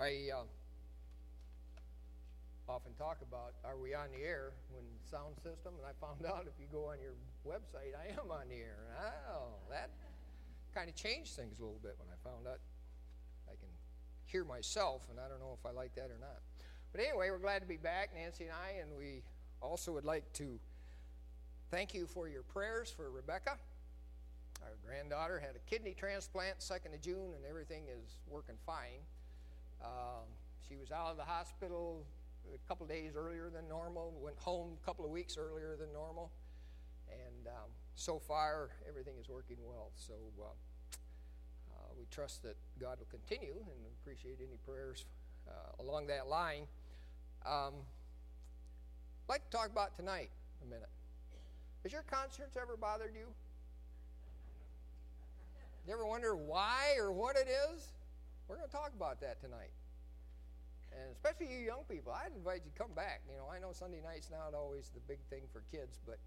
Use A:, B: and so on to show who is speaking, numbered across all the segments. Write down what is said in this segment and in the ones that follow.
A: I uh, often talk about are we on the air when sound system, and I found out if you go on your website, I am on the air. Oh, that kind of changed things a little bit when I found out I can hear myself, and I don't know if I like that or not. But anyway, we're glad to be back, Nancy and I, and we also would like to thank you for your prayers for Rebecca. Our granddaughter had a kidney transplant 2nd of June, and everything is working fine. Um, she was out of the hospital a couple days earlier than normal, went home a couple of weeks earlier than normal, and um, so far everything is working well. So uh, uh, we trust that God will continue and appreciate any prayers uh, along that line. Um, I'd like to talk about tonight a minute. Has your conscience ever bothered you? You ever wonder why or what it is? We're going to talk about that tonight. And especially you young people, I'd invite you to come back. You know, I know Sunday night's not always the big thing for kids, but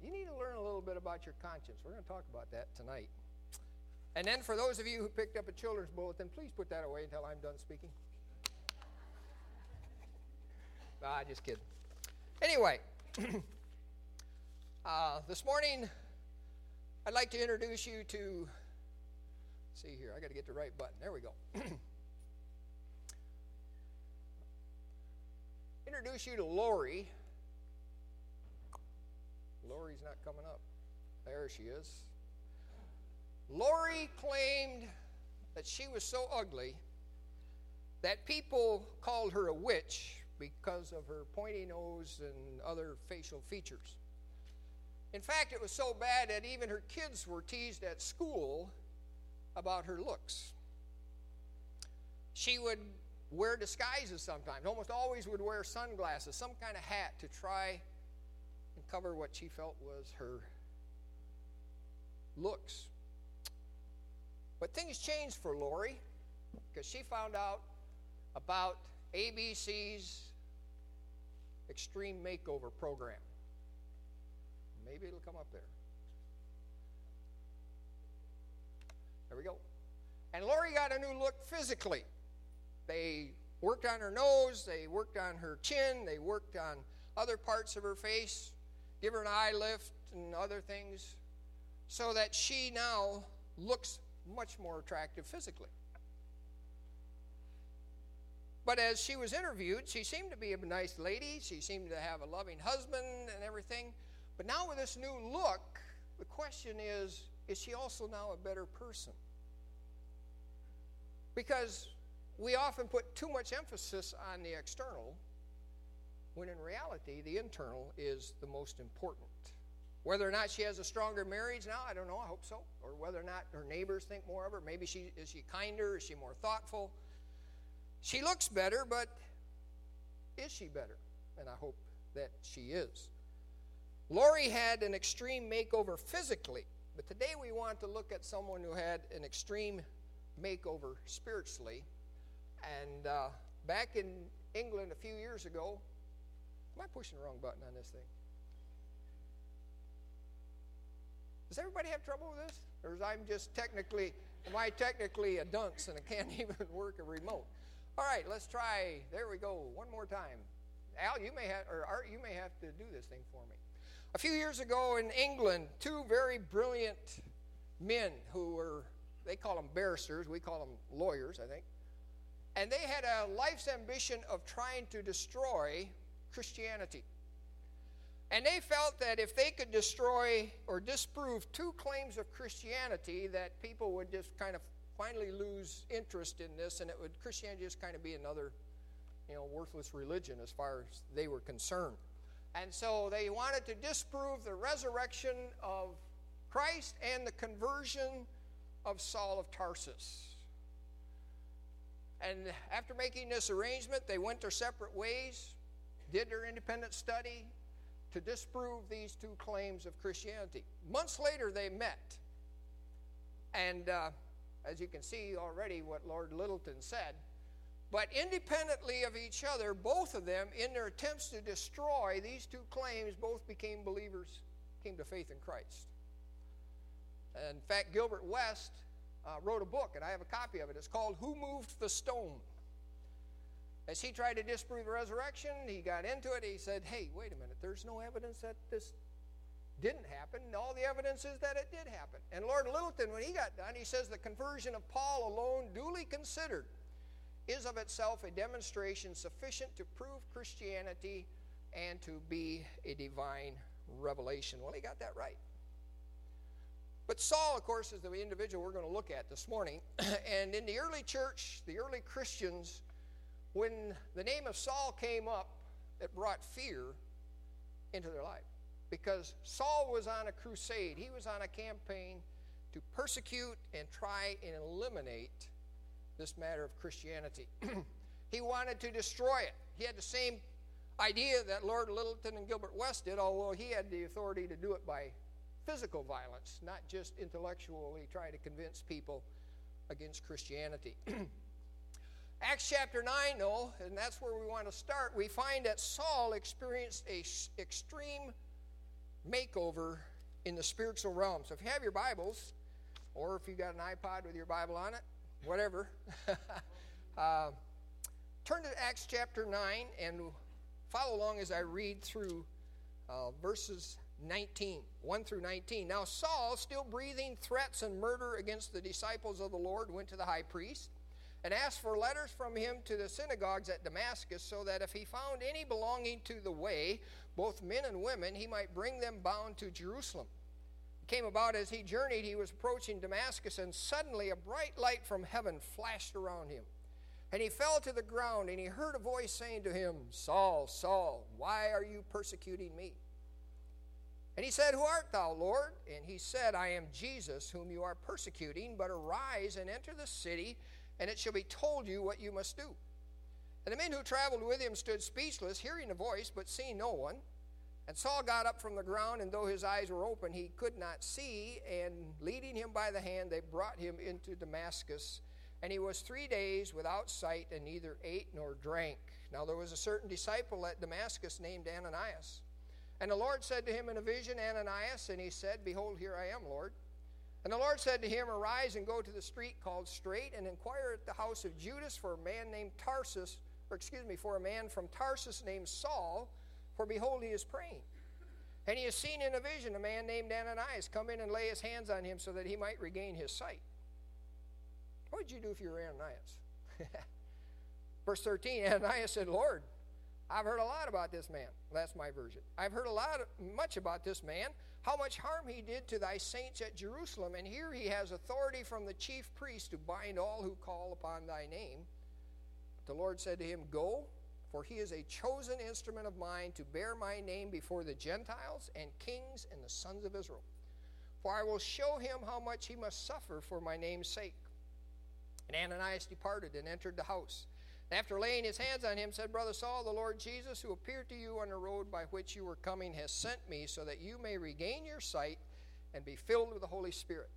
A: you need to learn a little bit about your conscience. We're going to talk about that tonight. And then for those of you who picked up a children's bulletin, please put that away until I'm done speaking. ah, just kidding. Anyway, uh, this morning I'd like to introduce you to. See here, I got to get the right button. There we go. introduce you to Lori. Lori's not coming up. There she is. Lori claimed that she was so ugly that people called her a witch because of her pointy nose and other facial features. In fact, it was so bad that even her kids were teased at school about her looks. She would wear disguises sometimes, almost always would wear sunglasses, some kind of hat to try and cover what she felt was her looks. But things changed for Lori because she found out about ABC's Extreme Makeover program. Maybe it'll come up there. There we go. And Lori got a new look physically. They worked on her nose, they worked on her chin, they worked on other parts of her face, give her an eye lift and other things, so that she now looks much more attractive physically. But as she was interviewed, she seemed to be a nice lady. She seemed to have a loving husband and everything. But now, with this new look, the question is is she also now a better person? Because we often put too much emphasis on the external, when in reality, the internal is the most important. Whether or not she has a stronger marriage now, I don't know, I hope so. Or whether or not her neighbors think more of her. Maybe she is she kinder, is she more thoughtful? She looks better, but is she better? And I hope that she is. Lori had an extreme makeover physically, but today we want to look at someone who had an extreme makeover spiritually. And uh, back in England a few years ago, am I pushing the wrong button on this thing? Does everybody have trouble with this? Or is I'm just technically, am I technically a dunce and I can't even work a remote? All right, let's try. There we go. One more time. Al, you may have, or Art, you may have to do this thing for me. A few years ago in England, two very brilliant men who were, they call them barristers, we call them lawyers, I think. And they had a life's ambition of trying to destroy Christianity. And they felt that if they could destroy or disprove two claims of Christianity, that people would just kind of finally lose interest in this, and it would Christianity just kind of be another, you know, worthless religion as far as they were concerned. And so they wanted to disprove the resurrection of Christ and the conversion of Saul of Tarsus. And after making this arrangement, they went their separate ways, did their independent study to disprove these two claims of Christianity. Months later, they met. And uh, as you can see already, what Lord Lyttelton said, but independently of each other, both of them, in their attempts to destroy these two claims, both became believers, came to faith in Christ. In fact, Gilbert West uh, wrote a book, and I have a copy of it. It's called Who Moved the Stone? As he tried to disprove the resurrection, he got into it. He said, Hey, wait a minute, there's no evidence that this didn't happen. All the evidence is that it did happen. And Lord Lyttelton, when he got done, he says the conversion of Paul alone, duly considered, is of itself a demonstration sufficient to prove Christianity and to be a divine revelation. Well, he got that right. But Saul, of course, is the individual we're going to look at this morning. and in the early church, the early Christians, when the name of Saul came up, it brought fear into their life. Because Saul was on a crusade, he was on a campaign to persecute and try and eliminate this matter of Christianity. he wanted to destroy it. He had the same idea that Lord Lyttelton and Gilbert West did, although he had the authority to do it by physical violence, not just intellectually trying to convince people against Christianity. Acts chapter 9, though, and that's where we want to start, we find that Saul experienced a extreme makeover in the spiritual realm. So if you have your Bibles, or if you've got an iPod with your Bible on it, whatever, uh, turn to Acts chapter 9 and follow along as I read through uh, verses 19, 1 through 19. Now Saul, still breathing threats and murder against the disciples of the Lord, went to the high priest and asked for letters from him to the synagogues at Damascus, so that if he found any belonging to the way, both men and women, he might bring them bound to Jerusalem. It came about as he journeyed, he was approaching Damascus, and suddenly a bright light from heaven flashed around him. And he fell to the ground, and he heard a voice saying to him, Saul, Saul, why are you persecuting me? And he said, Who art thou, Lord? And he said, I am Jesus, whom you are persecuting, but arise and enter the city, and it shall be told you what you must do. And the men who traveled with him stood speechless, hearing a voice, but seeing no one. And Saul got up from the ground, and though his eyes were open, he could not see. And leading him by the hand, they brought him into Damascus. And he was three days without sight, and neither ate nor drank. Now there was a certain disciple at Damascus named Ananias. And the Lord said to him in a vision, Ananias, and he said, Behold, here I am, Lord. And the Lord said to him, Arise and go to the street called Straight, and inquire at the house of Judas for a man named Tarsus, or excuse me, for a man from Tarsus named Saul, for behold, he is praying. And he has seen in a vision a man named Ananias come in and lay his hands on him so that he might regain his sight. What would you do if you were Ananias? Verse 13 Ananias said, Lord, I've heard a lot about this man. That's my version. I've heard a lot, much about this man, how much harm he did to thy saints at Jerusalem, and here he has authority from the chief priest to bind all who call upon thy name. The Lord said to him, Go, for he is a chosen instrument of mine to bear my name before the Gentiles and kings and the sons of Israel. For I will show him how much he must suffer for my name's sake. And Ananias departed and entered the house. After laying his hands on him, said, Brother Saul, the Lord Jesus, who appeared to you on the road by which you were coming, has sent me so that you may regain your sight and be filled with the Holy Spirit.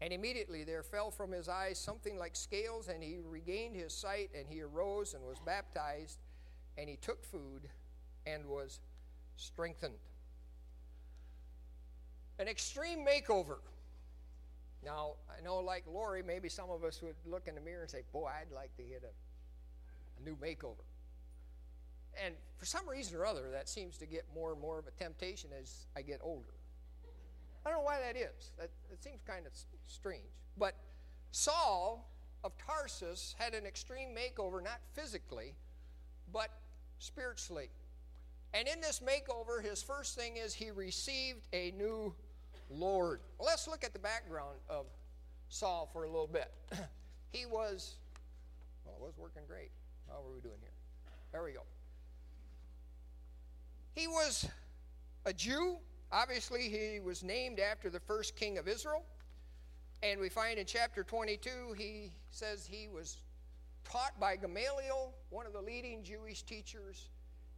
A: And immediately there fell from his eyes something like scales, and he regained his sight, and he arose and was baptized, and he took food and was strengthened. An extreme makeover. Now, I know, like Lori, maybe some of us would look in the mirror and say, Boy, I'd like to get a a new makeover. And for some reason or other, that seems to get more and more of a temptation as I get older. I don't know why that is. That, that seems kind of strange. But Saul of Tarsus had an extreme makeover, not physically, but spiritually. And in this makeover, his first thing is he received a new Lord. Let's look at the background of Saul for a little bit. he was, well, it was working great. How are we doing here? There we go. He was a Jew. Obviously, he was named after the first king of Israel. And we find in chapter 22, he says he was taught by Gamaliel, one of the leading Jewish teachers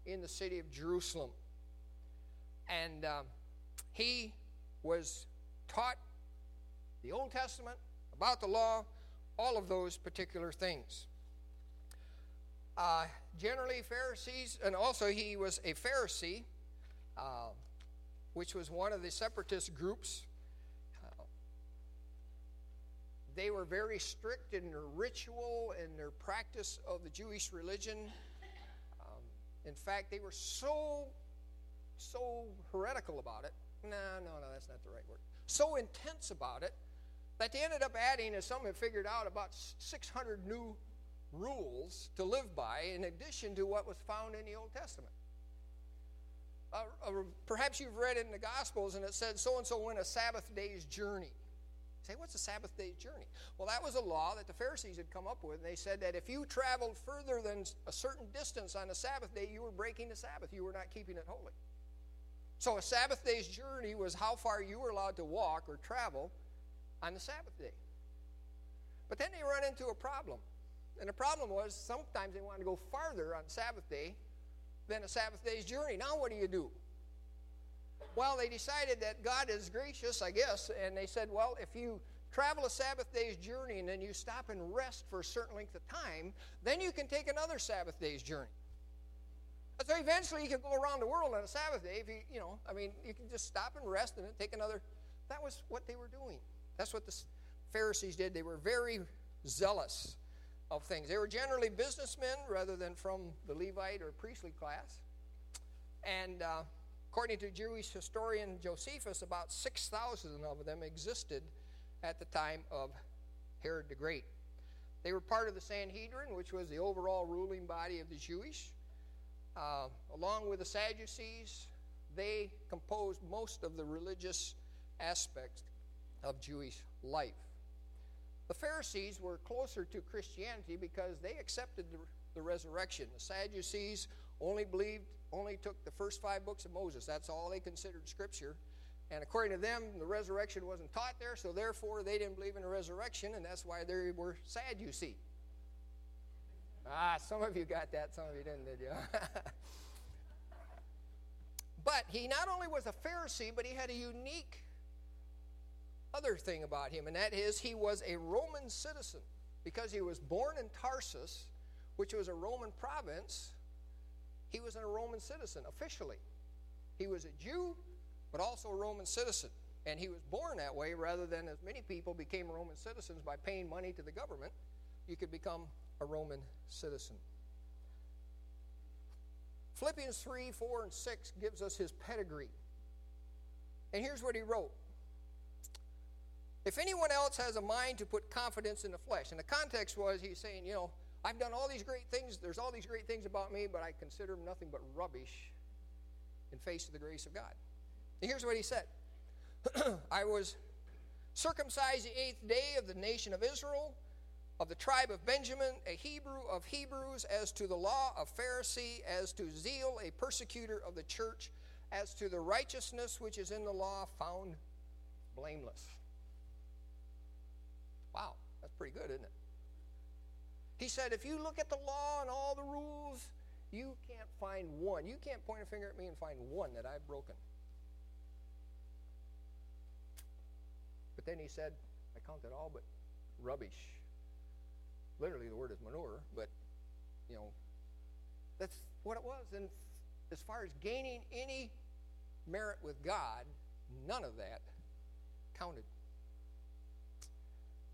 A: in the city of Jerusalem. And um, he was taught the Old Testament, about the law, all of those particular things. Uh, generally, Pharisees, and also he was a Pharisee, uh, which was one of the separatist groups. They were very strict in their ritual and their practice of the Jewish religion. Um, in fact, they were so, so heretical about it. No, no, no, that's not the right word. So intense about it that they ended up adding, as some have figured out, about 600 new rules to live by in addition to what was found in the Old Testament. Uh, uh, perhaps you've read it in the Gospels and it said so and so went a Sabbath day's journey. say, what's a Sabbath day's journey? Well, that was a law that the Pharisees had come up with. And they said that if you traveled further than a certain distance on a Sabbath day, you were breaking the Sabbath. You were not keeping it holy. So a Sabbath day's journey was how far you were allowed to walk or travel on the Sabbath day. But then they run into a problem. And the problem was sometimes they wanted to go farther on Sabbath day than a Sabbath day's journey. Now, what do you do? Well, they decided that God is gracious, I guess, and they said, well, if you travel a Sabbath day's journey and then you stop and rest for a certain length of time, then you can take another Sabbath day's journey. So eventually you can go around the world on a Sabbath day if you, you know, I mean, you can just stop and rest and then take another. That was what they were doing. That's what the Pharisees did. They were very zealous of things. They were generally businessmen rather than from the Levite or priestly class. And uh, according to Jewish historian Josephus, about 6,000 of them existed at the time of Herod the Great. They were part of the Sanhedrin, which was the overall ruling body of the Jewish. Uh, along with the Sadducees, they composed most of the religious aspects of Jewish life. The Pharisees were closer to Christianity because they accepted the, the resurrection. The Sadducees only believed, only took the first five books of Moses. That's all they considered Scripture. And according to them, the resurrection wasn't taught there, so therefore they didn't believe in a resurrection, and that's why they were sad, you see. Ah, some of you got that, some of you didn't, did you? but he not only was a Pharisee, but he had a unique other thing about him, and that is he was a Roman citizen. Because he was born in Tarsus, which was a Roman province, he was a Roman citizen officially. He was a Jew, but also a Roman citizen. And he was born that way rather than as many people became Roman citizens by paying money to the government. You could become a Roman citizen. Philippians 3, 4, and 6 gives us his pedigree. And here's what he wrote if anyone else has a mind to put confidence in the flesh, and the context was he's saying, you know, I've done all these great things, there's all these great things about me, but I consider them nothing but rubbish in face of the grace of God. And here's what he said I was circumcised the eighth day of the nation of Israel, of the tribe of Benjamin, a Hebrew of Hebrews, as to the law, of Pharisee, as to zeal, a persecutor of the church, as to the righteousness which is in the law, found blameless. Wow, that's pretty good, isn't it? He said, if you look at the law and all the rules, you can't find one. You can't point a finger at me and find one that I've broken. But then he said, I counted all but rubbish. Literally, the word is manure, but, you know, that's what it was. And as far as gaining any merit with God, none of that counted.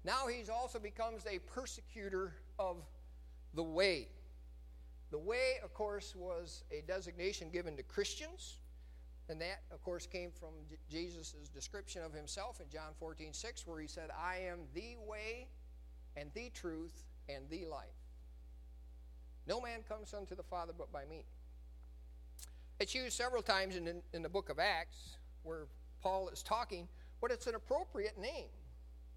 A: Now he's also becomes a persecutor of the way. The way, of course, was a designation given to Christians. And that, of course, came from Jesus' description of himself in John 14, 6, where he said, I am the way and the truth and the life. No man comes unto the Father but by me. It's used several times in, in the book of Acts where Paul is talking, but it's an appropriate name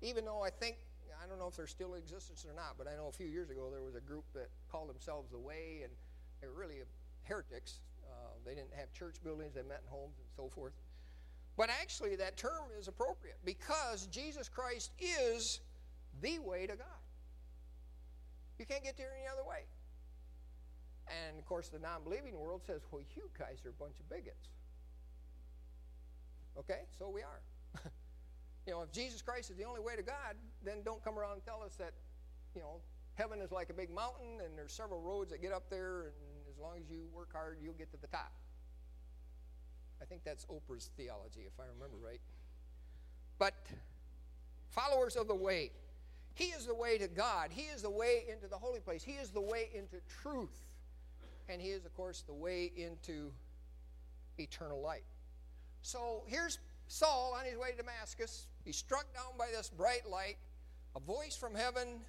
A: even though I think, I don't know if they're still in existence or not, but I know a few years ago there was a group that called themselves the Way, and they were really heretics. Uh, they didn't have church buildings, they met in homes and so forth. But actually, that term is appropriate because Jesus Christ is the way to God. You can't get there any other way. And of course, the non believing world says, well, you guys are a bunch of bigots. Okay, so we are. You know, if Jesus Christ is the only way to God, then don't come around and tell us that, you know, heaven is like a big mountain and there's several roads that get up there, and as long as you work hard, you'll get to the top. I think that's Oprah's theology, if I remember right. But followers of the way. He is the way to God. He is the way into the holy place. He is the way into truth. And He is, of course, the way into eternal life. So here's Saul on his way to Damascus. He's struck down by this bright light. A voice from heaven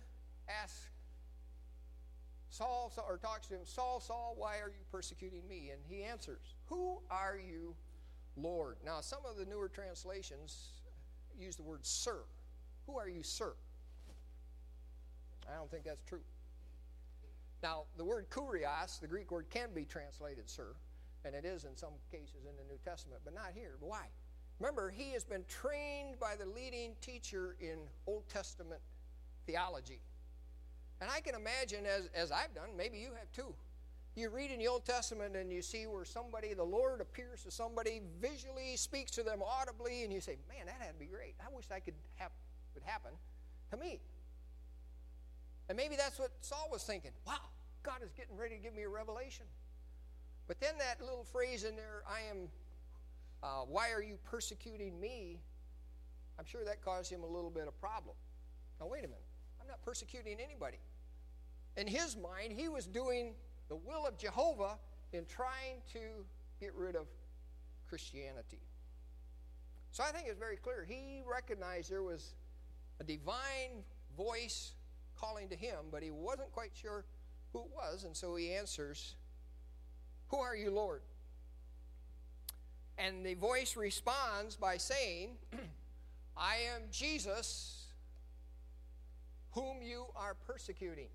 A: asks Saul, or talks to him, Saul, Saul, why are you persecuting me? And he answers, Who are you, Lord? Now, some of the newer translations use the word sir. Who are you, sir? I don't think that's true. Now, the word kurios, the Greek word, can be translated sir, and it is in some cases in the New Testament, but not here. Why? Remember, he has been trained by the leading teacher in Old Testament theology. And I can imagine, as, as I've done, maybe you have too. You read in the Old Testament and you see where somebody, the Lord appears to somebody, visually speaks to them audibly, and you say, Man, that had to be great. I wish that could have, would happen to me. And maybe that's what Saul was thinking. Wow, God is getting ready to give me a revelation. But then that little phrase in there, I am, uh, why are you persecuting me? I'm sure that caused him a little bit of problem. Now, wait a minute. I'm not persecuting anybody. In his mind, he was doing the will of Jehovah in trying to get rid of Christianity. So I think it's very clear. He recognized there was a divine voice calling to him, but he wasn't quite sure who it was, and so he answers, Who are you, Lord? And the voice responds by saying, I am Jesus whom you are persecuting.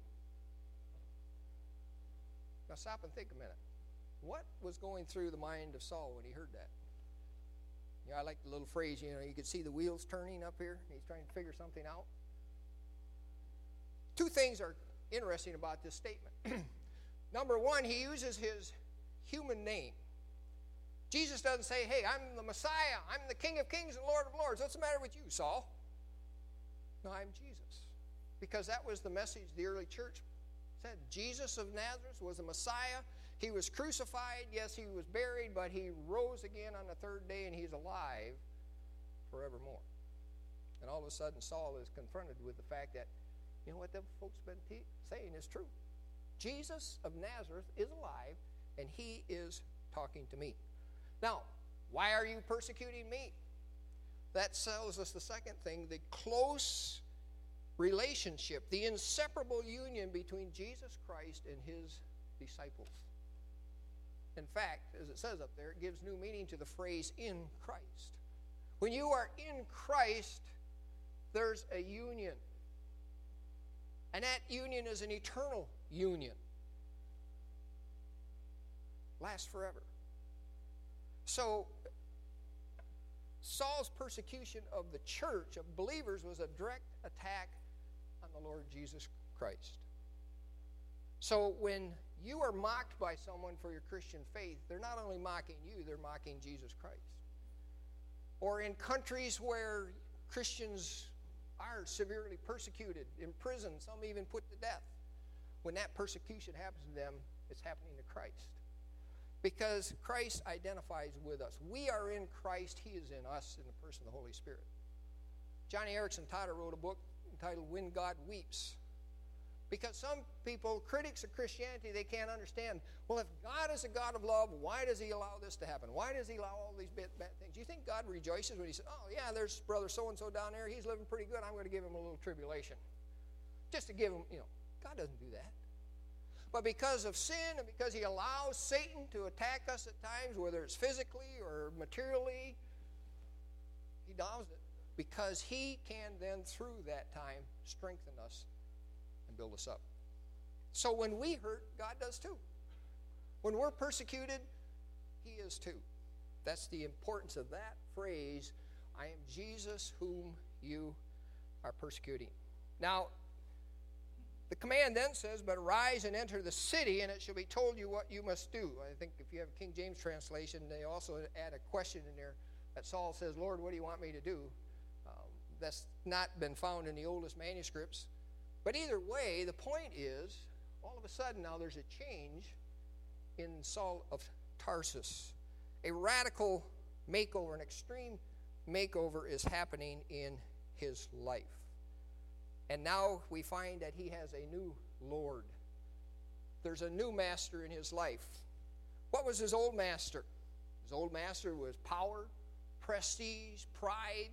A: Now stop and think a minute. What was going through the mind of Saul when he heard that? You know, I like the little phrase, you know, you could see the wheels turning up here. He's trying to figure something out. Two things are interesting about this statement. Number one, he uses his human name. Jesus doesn't say, Hey, I'm the Messiah. I'm the King of Kings and Lord of Lords. What's the matter with you, Saul? No, I'm Jesus because that was the message the early church said. Jesus of Nazareth was a Messiah. He was crucified. Yes, he was buried, but he rose again on the third day and he's alive forevermore. And all of a sudden, Saul is confronted with the fact that, you know what the folks been te- saying is true. Jesus of Nazareth is alive and he is talking to me. Now, why are you persecuting me? That tells us the second thing the close relationship, the inseparable union between Jesus Christ and his disciples. In fact, as it says up there, it gives new meaning to the phrase in Christ. When you are in Christ, there's a union. And that union is an eternal union. Lasts forever. So, Saul's persecution of the church, of believers, was a direct attack on the Lord Jesus Christ. So when you are mocked by someone for your Christian faith, they're not only mocking you, they're mocking Jesus Christ. Or in countries where Christians are severely persecuted, imprisoned, some even put to death, when that persecution happens to them, it's happening to Christ. Because Christ identifies with us. We are in Christ, He is in us in the person of the Holy Spirit. Joni Eareckson Tada wrote a book entitled When God Weeps. Because some people, critics of Christianity, they can't understand. Well, if God is a God of love, why does He allow this to happen? Why does He allow all these bad, bad things? You think God rejoices when He says, "Oh yeah, there's brother so and so down there. He's living pretty good. I'm going to give him a little tribulation, just to give him." You know, God doesn't do that. But because of sin and because He allows Satan to attack us at times, whether it's physically or materially, He does it because He can then, through that time, strengthen us and build us up. So when we hurt, God does too. When we're persecuted, He is too. That's the importance of that phrase I am Jesus whom you are persecuting. Now, the command then says, But arise and enter the city, and it shall be told you what you must do. I think if you have a King James translation, they also add a question in there that Saul says, Lord, what do you want me to do? Um, that's not been found in the oldest manuscripts. But either way, the point is, all of a sudden now there's a change in Saul of Tarsus. A radical makeover, an extreme makeover is happening in his life. And now we find that he has a new Lord. There's a new master in his life. What was his old master? His old master was power, prestige, pride,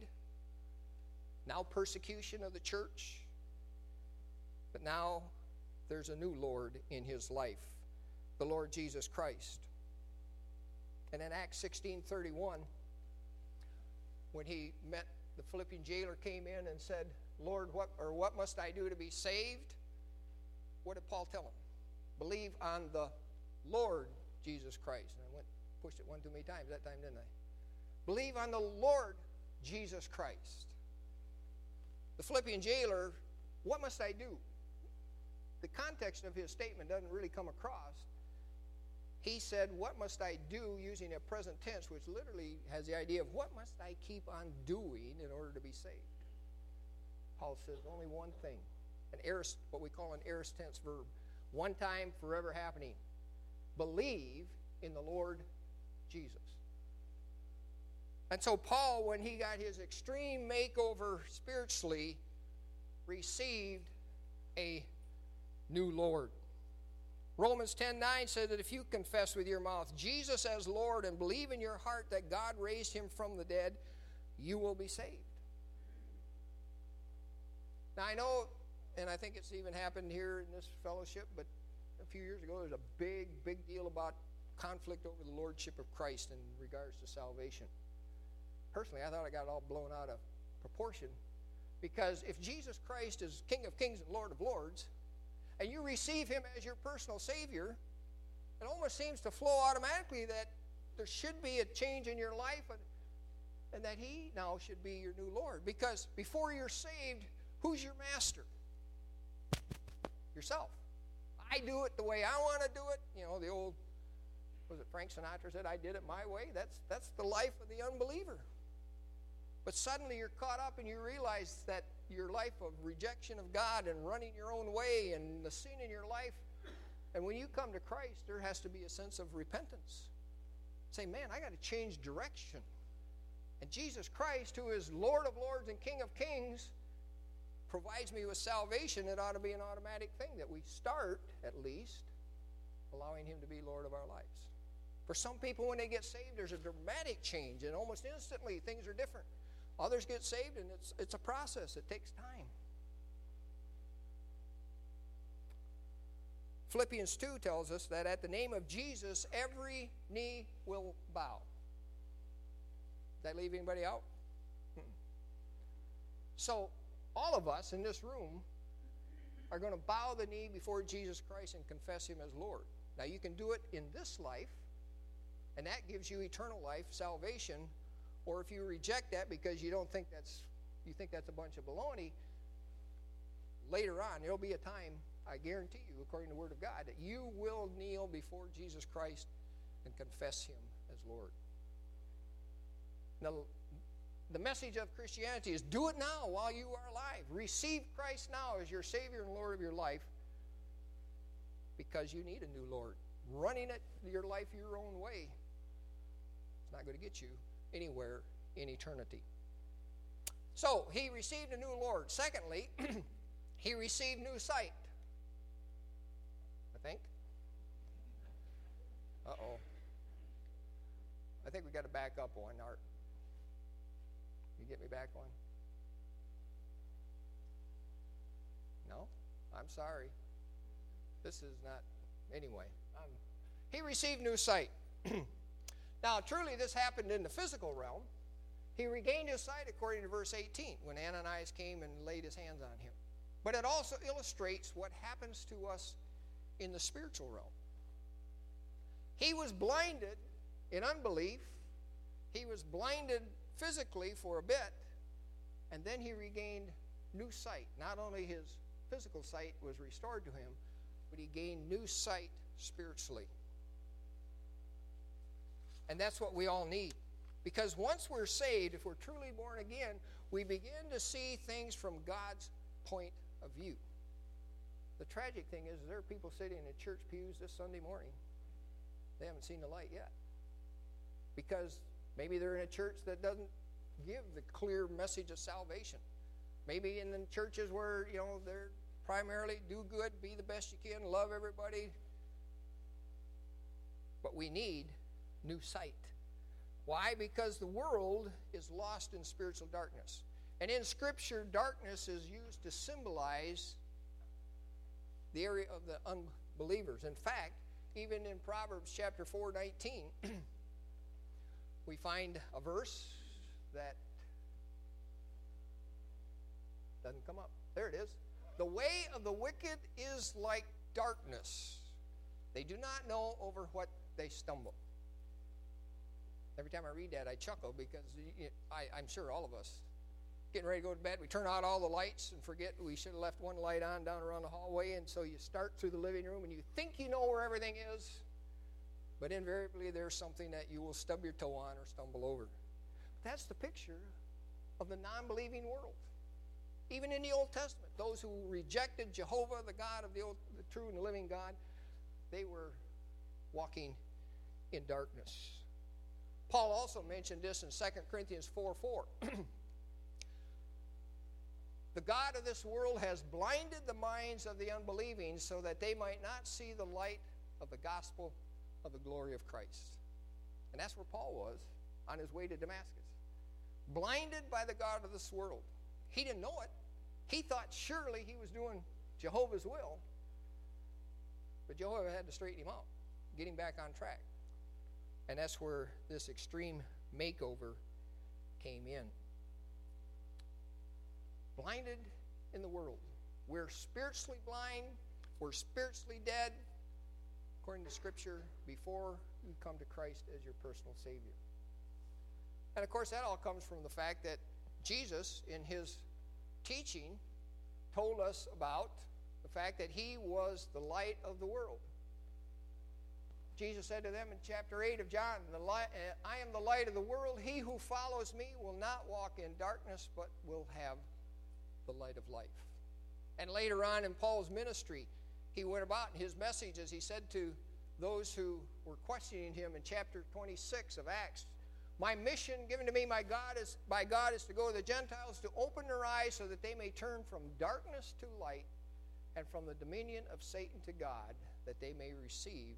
A: now persecution of the church. But now there's a new Lord in his life, the Lord Jesus Christ. And in Acts 16:31, when he met the Philippian jailer came in and said, Lord, what or what must I do to be saved? What did Paul tell him? Believe on the Lord Jesus Christ. And I went pushed it one too many times that time, didn't I? Believe on the Lord Jesus Christ. The Philippian jailer, what must I do? The context of his statement doesn't really come across. He said, What must I do using a present tense, which literally has the idea of what must I keep on doing in order to be saved? Paul says only one thing an aorist, what we call an aorist tense verb. One time, forever happening. Believe in the Lord Jesus. And so, Paul, when he got his extreme makeover spiritually, received a new Lord. Romans 10 9 says that if you confess with your mouth Jesus as Lord and believe in your heart that God raised him from the dead, you will be saved. Now, I know, and I think it's even happened here in this fellowship, but a few years ago, there's a big, big deal about conflict over the lordship of Christ in regards to salvation. Personally, I thought I got it all blown out of proportion because if Jesus Christ is King of Kings and Lord of Lords, and you receive Him as your personal Savior, it almost seems to flow automatically that there should be a change in your life and, and that He now should be your new Lord. Because before you're saved, Who's your master? Yourself. I do it the way I want to do it. You know, the old, was it Frank Sinatra said, I did it my way? That's, that's the life of the unbeliever. But suddenly you're caught up and you realize that your life of rejection of God and running your own way and the sin in your life. And when you come to Christ, there has to be a sense of repentance. Say, man, I got to change direction. And Jesus Christ, who is Lord of Lords and King of Kings, provides me with salvation, it ought to be an automatic thing that we start, at least, allowing Him to be Lord of our lives. For some people, when they get saved, there's a dramatic change, and almost instantly things are different. Others get saved, and it's, it's a process, it takes time. Philippians 2 tells us that at the name of Jesus, every knee will bow. Did that leave anybody out? Hmm. So, all of us in this room are going to bow the knee before Jesus Christ and confess Him as Lord. Now, you can do it in this life, and that gives you eternal life, salvation. Or if you reject that because you don't think that's you think that's a bunch of baloney, later on there'll be a time, I guarantee you, according to the Word of God, that you will kneel before Jesus Christ and confess Him as Lord. Now, the message of Christianity is do it now while you are alive. Receive Christ now as your Savior and Lord of your life because you need a new Lord. Running it your life your own way is not going to get you anywhere in eternity. So he received a new Lord. Secondly, he received new sight. I think. Uh oh. I think we got to back up one, Art get me back one? No? I'm sorry. This is not. Anyway, he received new sight. now, truly, this happened in the physical realm. He regained his sight according to verse 18 when Ananias came and laid his hands on him. But it also illustrates what happens to us in the spiritual realm. He was blinded in unbelief, he was blinded physically for a bit, and then he regained new sight. Not only his physical sight was restored to him, but he gained new sight spiritually. And that's what we all need. Because once we're saved, if we're truly born again, we begin to see things from God's point of view. The tragic thing is, there are people sitting in church pews this Sunday morning. They haven't seen the light yet. Because Maybe they're in a church that doesn't give the clear message of salvation. Maybe in the churches where, you know, they're primarily do good, be the best you can, love everybody. But we need new sight. Why? Because the world is lost in spiritual darkness. And in Scripture, darkness is used to symbolize the area of the unbelievers. In fact, even in Proverbs chapter 4 19, we find a verse that doesn't come up. There it is. The way of the wicked is like darkness. They do not know over what they stumble. Every time I read that, I chuckle because I, am sure all of us getting ready to go to bed, we turn out all the lights and forget we should have left one light on down around the hallway. And so you start through the living room and you think you know where everything is, but invariably there's something that you will stub your toe on or stumble over. That's the picture of the non believing world. Even in the Old Testament, those who rejected Jehovah, the God of the, old, the true and living God, they were walking in darkness. Paul also mentioned this in 2 Corinthians 4 4. the God of this world has blinded the minds of the unbelieving so that they might not see the light of the gospel of the glory of Christ. And that's where Paul was on his way to Damascus. Blinded by the God of this world. He didn't know it. He thought surely he was doing Jehovah's will. But Jehovah had to straighten him out, get him back on track. And that's where this extreme makeover came in. Blinded in the world. We're spiritually blind, we're spiritually dead, according to Scripture, before you come to Christ as your personal Savior. And of course, that all comes from the fact that Jesus, in his teaching, told us about the fact that he was the light of the world. Jesus said to them in chapter 8 of John, light, uh, I am the light of the world. He who follows me will not walk in darkness, but will have the light of life. And later on in Paul's ministry, he went about in his message as he said to those who were questioning him in chapter 26 of Acts, my mission given to me God is, by God is to go to the Gentiles to open their eyes so that they may turn from darkness to light and from the dominion of Satan to God, that they may receive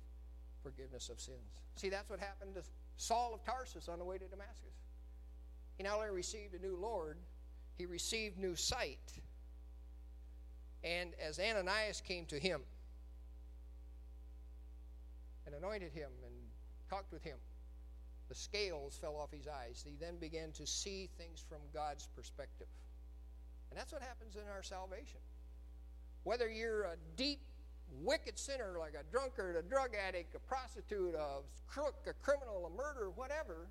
A: forgiveness of sins. See, that's what happened to Saul of Tarsus on the way to Damascus. He not only received a new Lord, he received new sight. And as Ananias came to him and anointed him and talked with him, the scales fell off his eyes. He then began to see things from God's perspective. And that's what happens in our salvation. Whether you're a deep wicked sinner like a drunkard, a drug addict, a prostitute, a crook, a criminal, a murderer, whatever,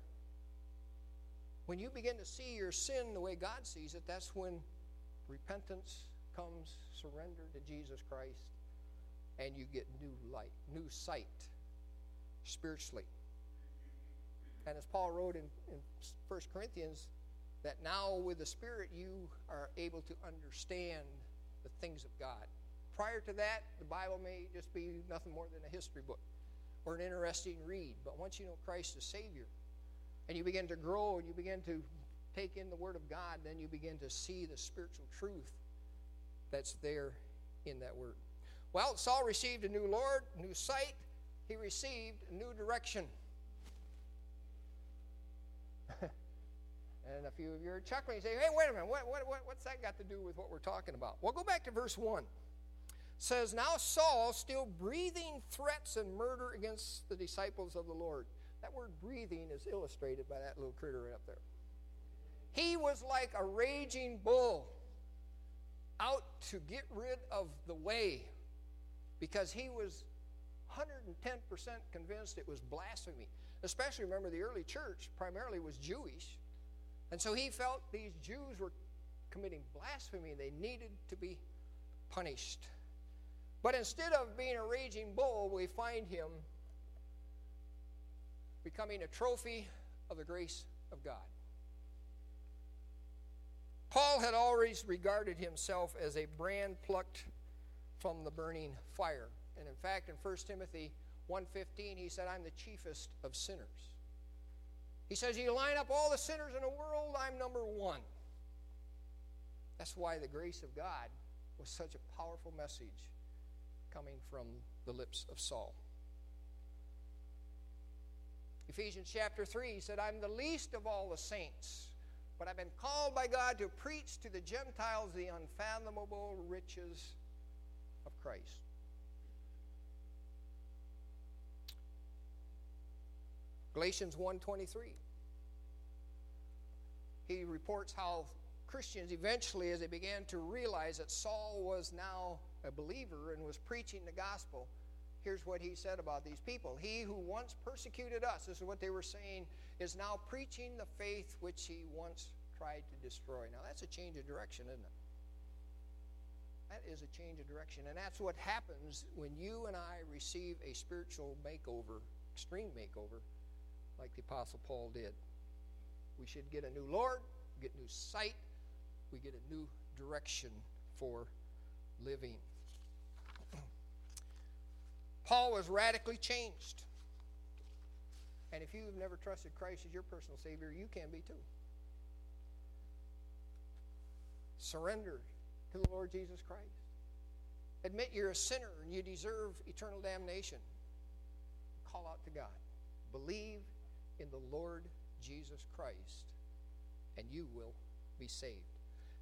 A: when you begin to see your sin the way God sees it, that's when repentance comes, surrender to Jesus Christ, and you get new light, new sight spiritually. And as Paul wrote in, in 1 Corinthians, that now with the Spirit you are able to understand the things of God. Prior to that, the Bible may just be nothing more than a history book or an interesting read. But once you know Christ as Savior and you begin to grow and you begin to take in the Word of God, then you begin to see the spiritual truth that's there in that Word. Well, Saul received a new Lord, new sight. He received a new direction. and a few of you are chuckling and say, hey, wait a minute, what, what, what, what's that got to do with what we're talking about? Well, go back to verse 1 says, Now Saul, still breathing threats and murder against the disciples of the Lord. That word breathing is illustrated by that little critter right up there. He was like a raging bull out to get rid of the way because he was 110% convinced it was blasphemy. Especially remember the early church primarily was Jewish. And so he felt these Jews were committing blasphemy and they needed to be punished. But instead of being a raging bull, we find him becoming a trophy of the grace of God. Paul had always regarded himself as a brand plucked from the burning fire. And in fact, in 1 Timothy 1:15, he said, "I'm the chiefest of sinners." He says, "You line up all the sinners in the world, I'm number 1." That's why the grace of God was such a powerful message coming from the lips of Saul. Ephesians chapter 3 he said, I'm the least of all the saints, but I've been called by God to preach to the Gentiles the unfathomable riches of Christ. Galatians 1:23. He reports how Christians eventually as they began to realize that Saul was now a believer and was preaching the gospel, here's what he said about these people. He who once persecuted us, this is what they were saying, is now preaching the faith which he once tried to destroy. Now that's a change of direction, isn't it? That is a change of direction. And that's what happens when you and I receive a spiritual makeover, extreme makeover, like the Apostle Paul did. We should get a new Lord, get new sight, we get a new direction for living. Paul was radically changed. And if you've never trusted Christ as your personal Savior, you can be too. Surrender to the Lord Jesus Christ. Admit you're a sinner and you deserve eternal damnation. Call out to God. Believe in the Lord Jesus Christ, and you will be saved.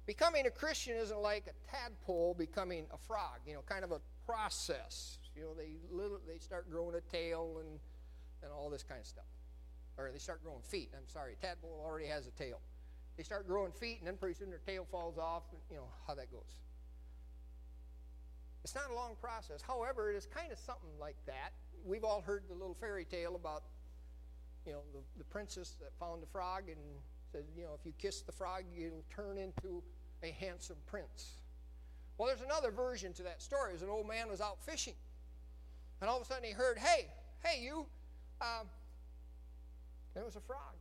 A: Becoming a Christian isn't like a tadpole becoming a frog, you know, kind of a process. You know, they little, they start growing a tail and, and all this kind of stuff. Or they start growing feet. I'm sorry, tadpole already has a tail. They start growing feet, and then pretty soon their tail falls off. And, you know how that goes. It's not a long process. However, it is kind of something like that. We've all heard the little fairy tale about, you know, the, the princess that found the frog and said, you know, if you kiss the frog, you'll turn into a handsome prince. Well, there's another version to that story. As an old man was out fishing, and all of a sudden he heard, "Hey, hey, you!" Um, there was a frog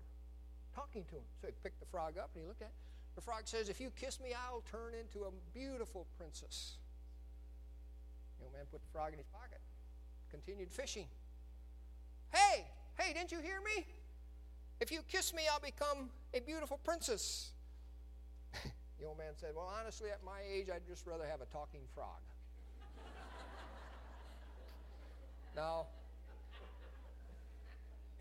A: talking to him. So he picked the frog up and he looked at it. The frog says, "If you kiss me, I'll turn into a beautiful princess." The old man put the frog in his pocket, continued fishing. Hey, hey, didn't you hear me? If you kiss me, I'll become a beautiful princess. The old man said, Well, honestly, at my age, I'd just rather have a talking frog. Now,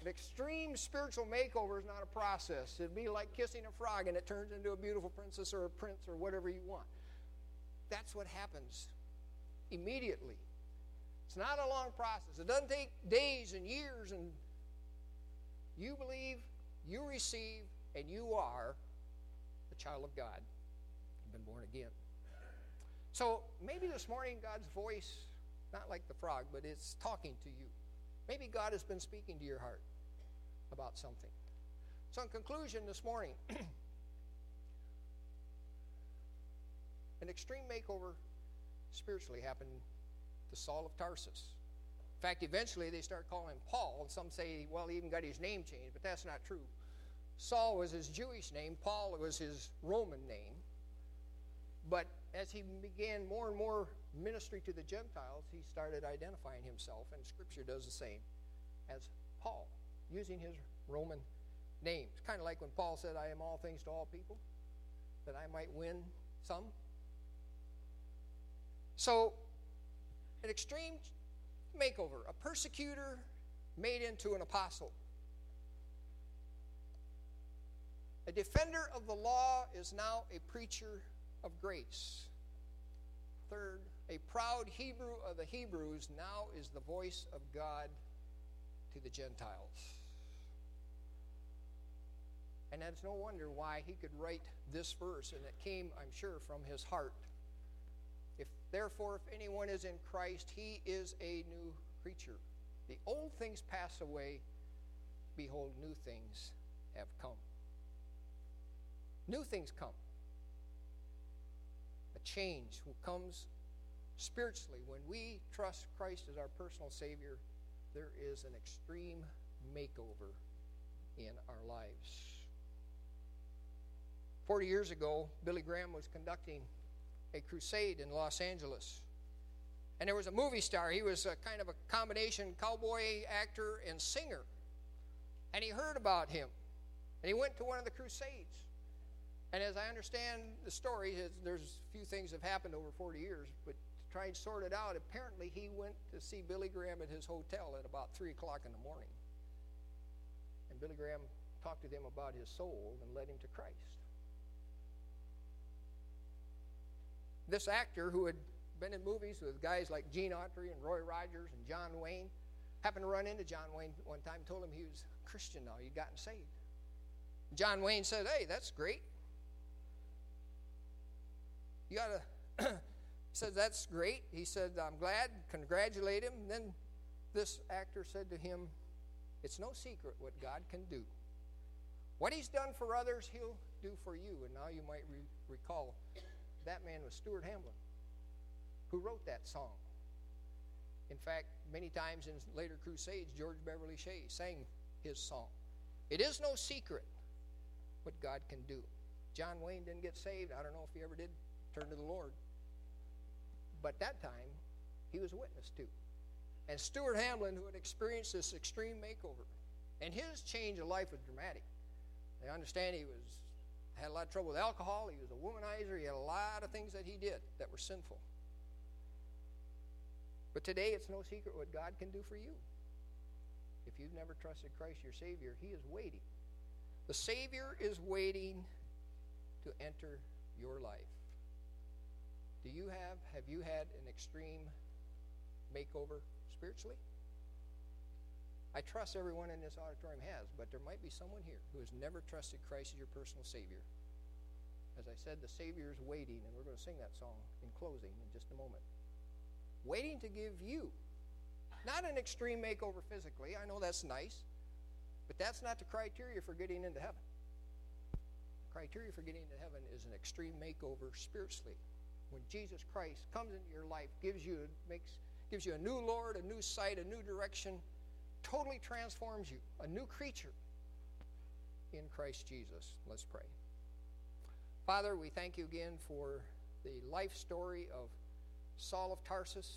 A: an extreme spiritual makeover is not a process. It'd be like kissing a frog and it turns into a beautiful princess or a prince or whatever you want. That's what happens immediately. It's not a long process. It doesn't take days and years and you believe, you receive, and you are the child of God You've been born again. So maybe this morning God's voice, not like the frog, but it's talking to you. Maybe God has been speaking to your heart about something. So, in conclusion, this morning, an extreme makeover spiritually happened to Saul of Tarsus. In fact, eventually they start calling him Paul, and some say, well, he even got his name changed, but that's not true. Saul was his Jewish name, Paul was his Roman name. But as he began more and more ministry to the Gentiles, he started identifying himself, and Scripture does the same, as Paul, using his Roman name. It's kind of like when Paul said, I am all things to all people, that I might win some. So, an extreme makeover, a persecutor made into an apostle. A defender of the law is now a preacher of grace. Third, a proud Hebrew of the Hebrews now is the voice of God to the Gentiles. And that's no wonder why he could write this verse, and it came, I'm sure, from his heart. If therefore, if anyone is in Christ, he is a new creature. The old things pass away, behold, new things have come. New things come A change who comes spiritually when we trust Christ as our personal Savior. There is an extreme makeover in our lives. 40 years ago, Billy Graham was conducting a crusade in Los Angeles. And there was a movie star. He was a kind of a combination cowboy actor and singer. And he heard about him. And he went to one of the crusades. And as I understand the story, there's a few things have happened over 40 years, but try and sort it out, apparently he went to see Billy Graham at his hotel at about 3 o'clock in the morning. And Billy Graham talked to him about his soul and led him to Christ. This actor who had been in movies with guys like Gene Autry and Roy Rogers and John Wayne happened to run into John Wayne one time, told him he was a Christian now, he'd gotten saved. John Wayne said, Hey, that's great. You got to, said, That's great. He said, I'm glad, congratulate him. And then this actor said to him, It's no secret what God can do. What he's done for others, he'll do for you. And now you might re- recall that man was Stuart Hamblen, who wrote that song. In fact, many times in later crusades, George Beverly Shea sang his song. It is no secret what God can do. John Wayne didn't get saved. I don't know if he ever did turn to the Lord. But that time, he was a witness to. And Stuart Hamblen, who had experienced this extreme makeover, and his change of life was dramatic. They understand he was had a lot of trouble with alcohol. He was a womanizer. He had a lot of things that he did that were sinful. But today, it's no secret what God can do for you. If you've never trusted Christ your Savior, He is waiting. The Savior is waiting to enter your life. Do you have, have you had an extreme makeover spiritually? I trust everyone in this auditorium has, but there might be someone here who has never trusted Christ as your personal Savior. As I said, the Savior is waiting, and we're going to sing that song in closing in just a moment waiting to give you. Not an extreme makeover physically. I know that's nice. But that's not the criteria for getting into heaven. The criteria for getting into heaven is an extreme makeover spiritually. When Jesus Christ comes into your life, gives you makes gives you a new Lord, a new sight, a new direction, totally transforms you, a new creature in Christ Jesus. Let's pray. Father, we thank you again for the life story of Saul of Tarsus.